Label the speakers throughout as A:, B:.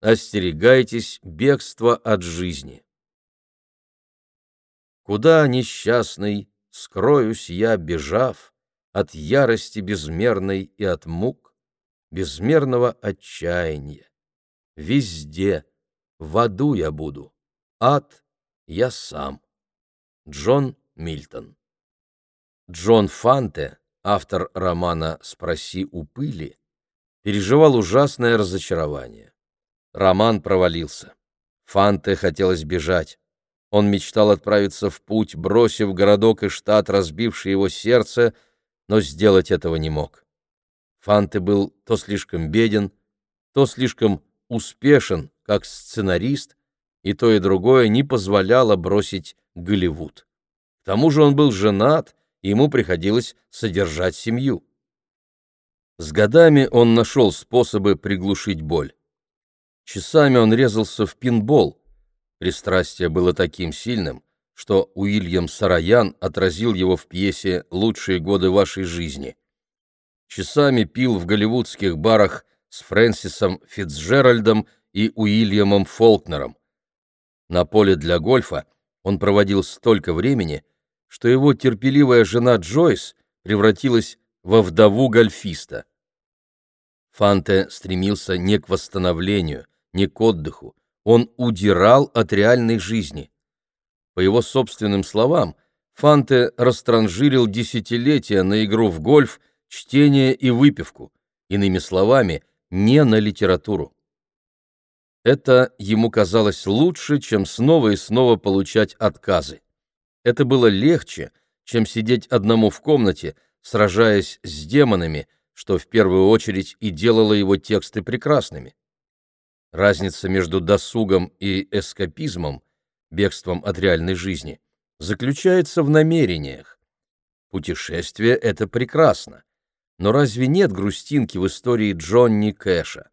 A: остерегайтесь бегства от жизни. Куда несчастный скроюсь я, бежав от ярости безмерной и от мук, безмерного отчаяния. Везде, в аду я буду, ад я сам. Джон Мильтон Джон Фанте, автор романа «Спроси у пыли», переживал ужасное разочарование. Роман провалился. Фанте хотелось бежать. Он мечтал отправиться в путь, бросив городок и штат, разбивший его сердце, но сделать этого не мог. Фанте был то слишком беден, то слишком успешен как сценарист, и то и другое не позволяло бросить Голливуд. К тому же он был женат, и ему приходилось содержать семью. С годами он нашел способы приглушить боль. Часами он резался в пинбол. Пристрастие было таким сильным, что Уильям Сараян отразил его в пьесе «Лучшие годы вашей жизни». Часами пил в голливудских барах с Фрэнсисом Фитцджеральдом и Уильямом Фолкнером. На поле для гольфа он проводил столько времени, что его терпеливая жена Джойс превратилась во вдову гольфиста. Фанте стремился не к восстановлению, не к отдыху, он удирал от реальной жизни. По его собственным словам, Фанте растранжирил десятилетия на игру в гольф, чтение и выпивку, иными словами, не на литературу. Это ему казалось лучше, чем снова и снова получать отказы. Это было легче, чем сидеть одному в комнате, сражаясь с демонами, что в первую очередь и делало его тексты прекрасными. Разница между досугом и эскапизмом, бегством от реальной жизни, заключается в намерениях. Путешествие — это прекрасно. Но разве нет грустинки в истории Джонни Кэша?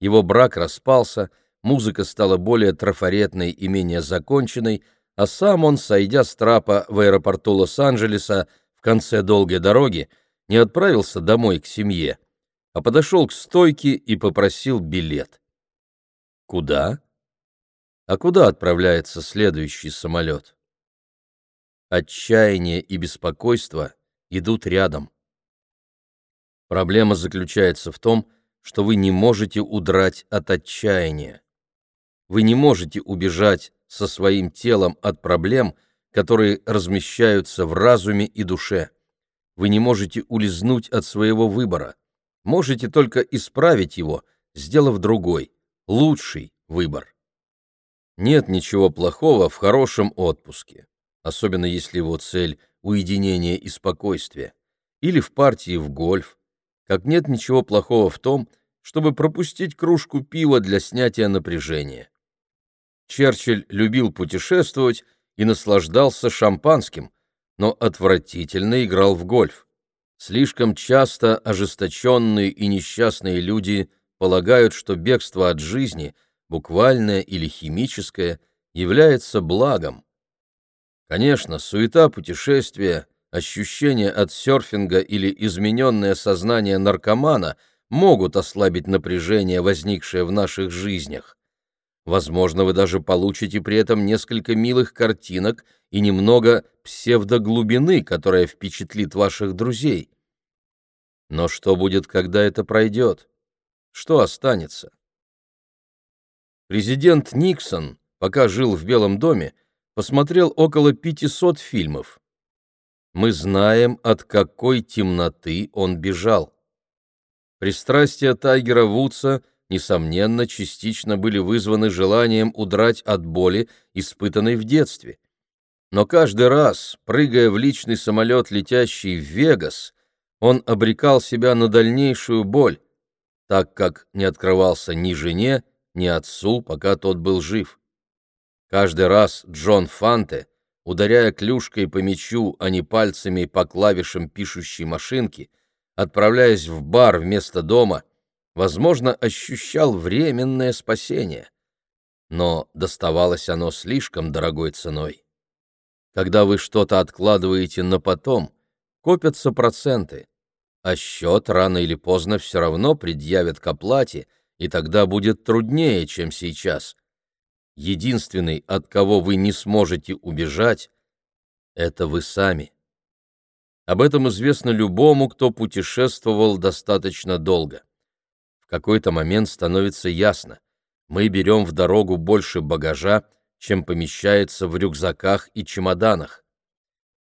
A: Его брак распался, музыка стала более трафаретной и менее законченной, а сам он, сойдя с трапа в аэропорту Лос-Анджелеса в конце долгой дороги, не отправился домой к семье, а подошел к стойке и попросил билет. Куда? А куда отправляется следующий самолет? Отчаяние и беспокойство идут рядом. Проблема заключается в том, что вы не можете удрать от отчаяния. Вы не можете убежать со своим телом от проблем, которые размещаются в разуме и душе. Вы не можете улизнуть от своего выбора. Можете только исправить его, сделав другой, лучший выбор. Нет ничего плохого в хорошем отпуске, особенно если его цель – уединение и спокойствие, или в партии в гольф, как нет ничего плохого в том, чтобы пропустить кружку пива для снятия напряжения. Черчилль любил путешествовать и наслаждался шампанским, но отвратительно играл в гольф. Слишком часто ожесточенные и несчастные люди полагают, что бегство от жизни, буквальное или химическое, является благом. Конечно, суета путешествия, ощущение от серфинга или измененное сознание наркомана могут ослабить напряжение, возникшее в наших жизнях. Возможно, вы даже получите при этом несколько милых картинок и немного псевдоглубины, которая впечатлит ваших друзей. Но что будет, когда это пройдет? Что останется? Президент Никсон, пока жил в Белом доме, посмотрел около 500 фильмов. Мы знаем, от какой темноты он бежал. Пристрастия Тайгера Вудса несомненно, частично были вызваны желанием удрать от боли, испытанной в детстве. Но каждый раз, прыгая в личный самолет, летящий в Вегас, он обрекал себя на дальнейшую боль, так как не открывался ни жене, ни отцу, пока тот был жив. Каждый раз Джон Фанте, ударяя клюшкой по мячу, а не пальцами по клавишам пишущей машинки, отправляясь в бар вместо дома, возможно, ощущал временное спасение, но доставалось оно слишком дорогой ценой. Когда вы что-то откладываете на потом, копятся проценты, а счет рано или поздно все равно предъявят к оплате, и тогда будет труднее, чем сейчас. Единственный, от кого вы не сможете убежать, это вы сами. Об этом известно любому, кто путешествовал достаточно долго. В какой-то момент становится ясно, мы берем в дорогу больше багажа, чем помещается в рюкзаках и чемоданах.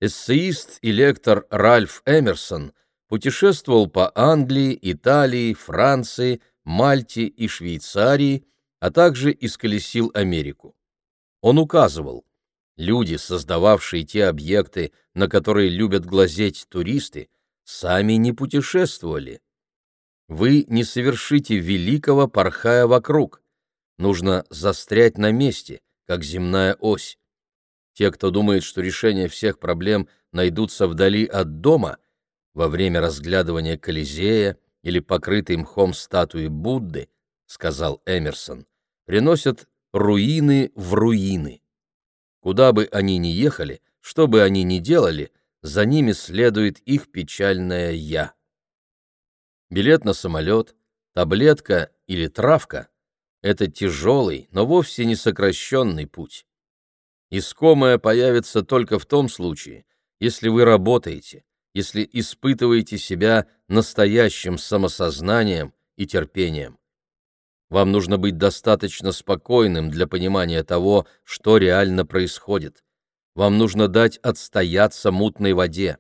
A: Эссеист и лектор Ральф Эмерсон путешествовал по Англии, Италии, Франции, Мальте и Швейцарии, а также исколесил Америку. Он указывал, люди, создававшие те объекты, на которые любят глазеть туристы, сами не путешествовали. Вы не совершите великого, порхая вокруг. Нужно застрять на месте, как земная ось. Те, кто думает, что решение всех проблем найдутся вдали от дома, во время разглядывания Колизея или покрытой мхом статуи Будды, сказал Эмерсон, приносят руины в руины. Куда бы они ни ехали, что бы они ни делали, за ними следует их печальное «я». Билет на самолет, таблетка или травка — это тяжелый, но вовсе не сокращенный путь. Искомое появится только в том случае, если вы работаете, если испытываете себя настоящим самосознанием и терпением. Вам нужно быть достаточно спокойным для понимания того, что реально происходит. Вам нужно дать отстояться мутной воде.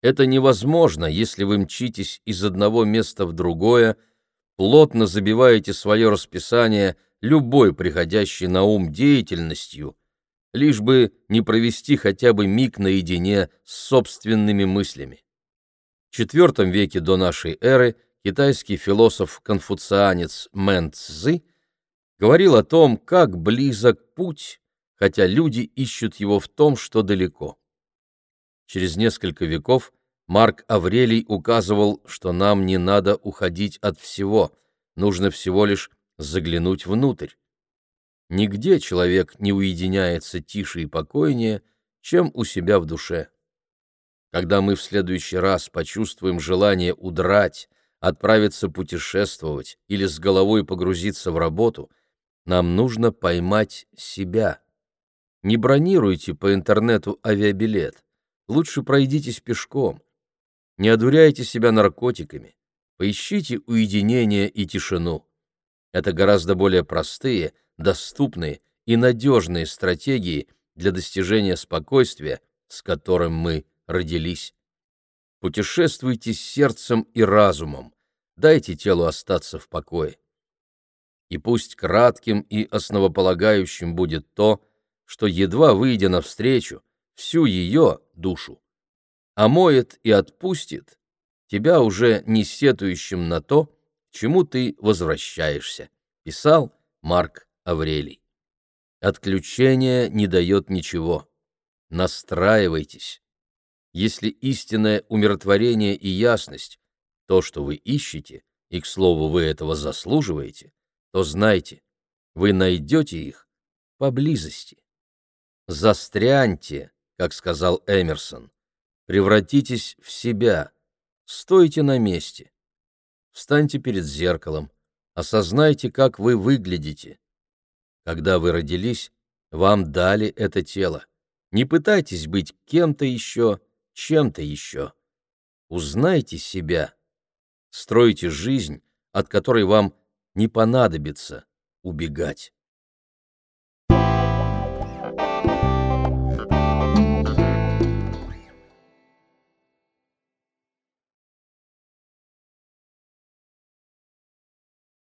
A: Это невозможно, если вы мчитесь из одного места в другое, плотно забиваете свое расписание любой приходящей на ум деятельностью, лишь бы не провести хотя бы миг наедине с собственными мыслями. В IV веке до нашей эры китайский философ-конфуцианец Мэн Цзы говорил о том, как близок путь, хотя люди ищут его в том, что далеко. Через несколько веков Марк Аврелий указывал, что нам не надо уходить от всего, нужно всего лишь заглянуть внутрь. Нигде человек не уединяется тише и покойнее, чем у себя в душе. Когда мы в следующий раз почувствуем желание удрать, отправиться путешествовать или с головой погрузиться в работу, нам нужно поймать себя. Не бронируйте по интернету авиабилет, лучше пройдитесь пешком. Не одуряйте себя наркотиками, поищите уединение и тишину. Это гораздо более простые, доступные и надежные стратегии для достижения спокойствия, с которым мы родились. Путешествуйте сердцем и разумом, дайте телу остаться в покое. И пусть кратким и основополагающим будет то, что, едва выйдя навстречу, всю ее душу, омоет и отпустит тебя уже не сетующим на то, чему ты возвращаешься, писал Марк Аврелий. Отключение не дает ничего. Настраивайтесь если истинное умиротворение и ясность — то, что вы ищете, и, к слову, вы этого заслуживаете, то знайте, вы найдете их поблизости. Застряньте, как сказал Эмерсон, превратитесь в себя, стойте на месте, встаньте перед зеркалом, осознайте, как вы выглядите. Когда вы родились, вам дали это тело. Не пытайтесь быть кем-то еще, чем-то еще. Узнайте себя. Стройте жизнь, от которой вам не понадобится убегать.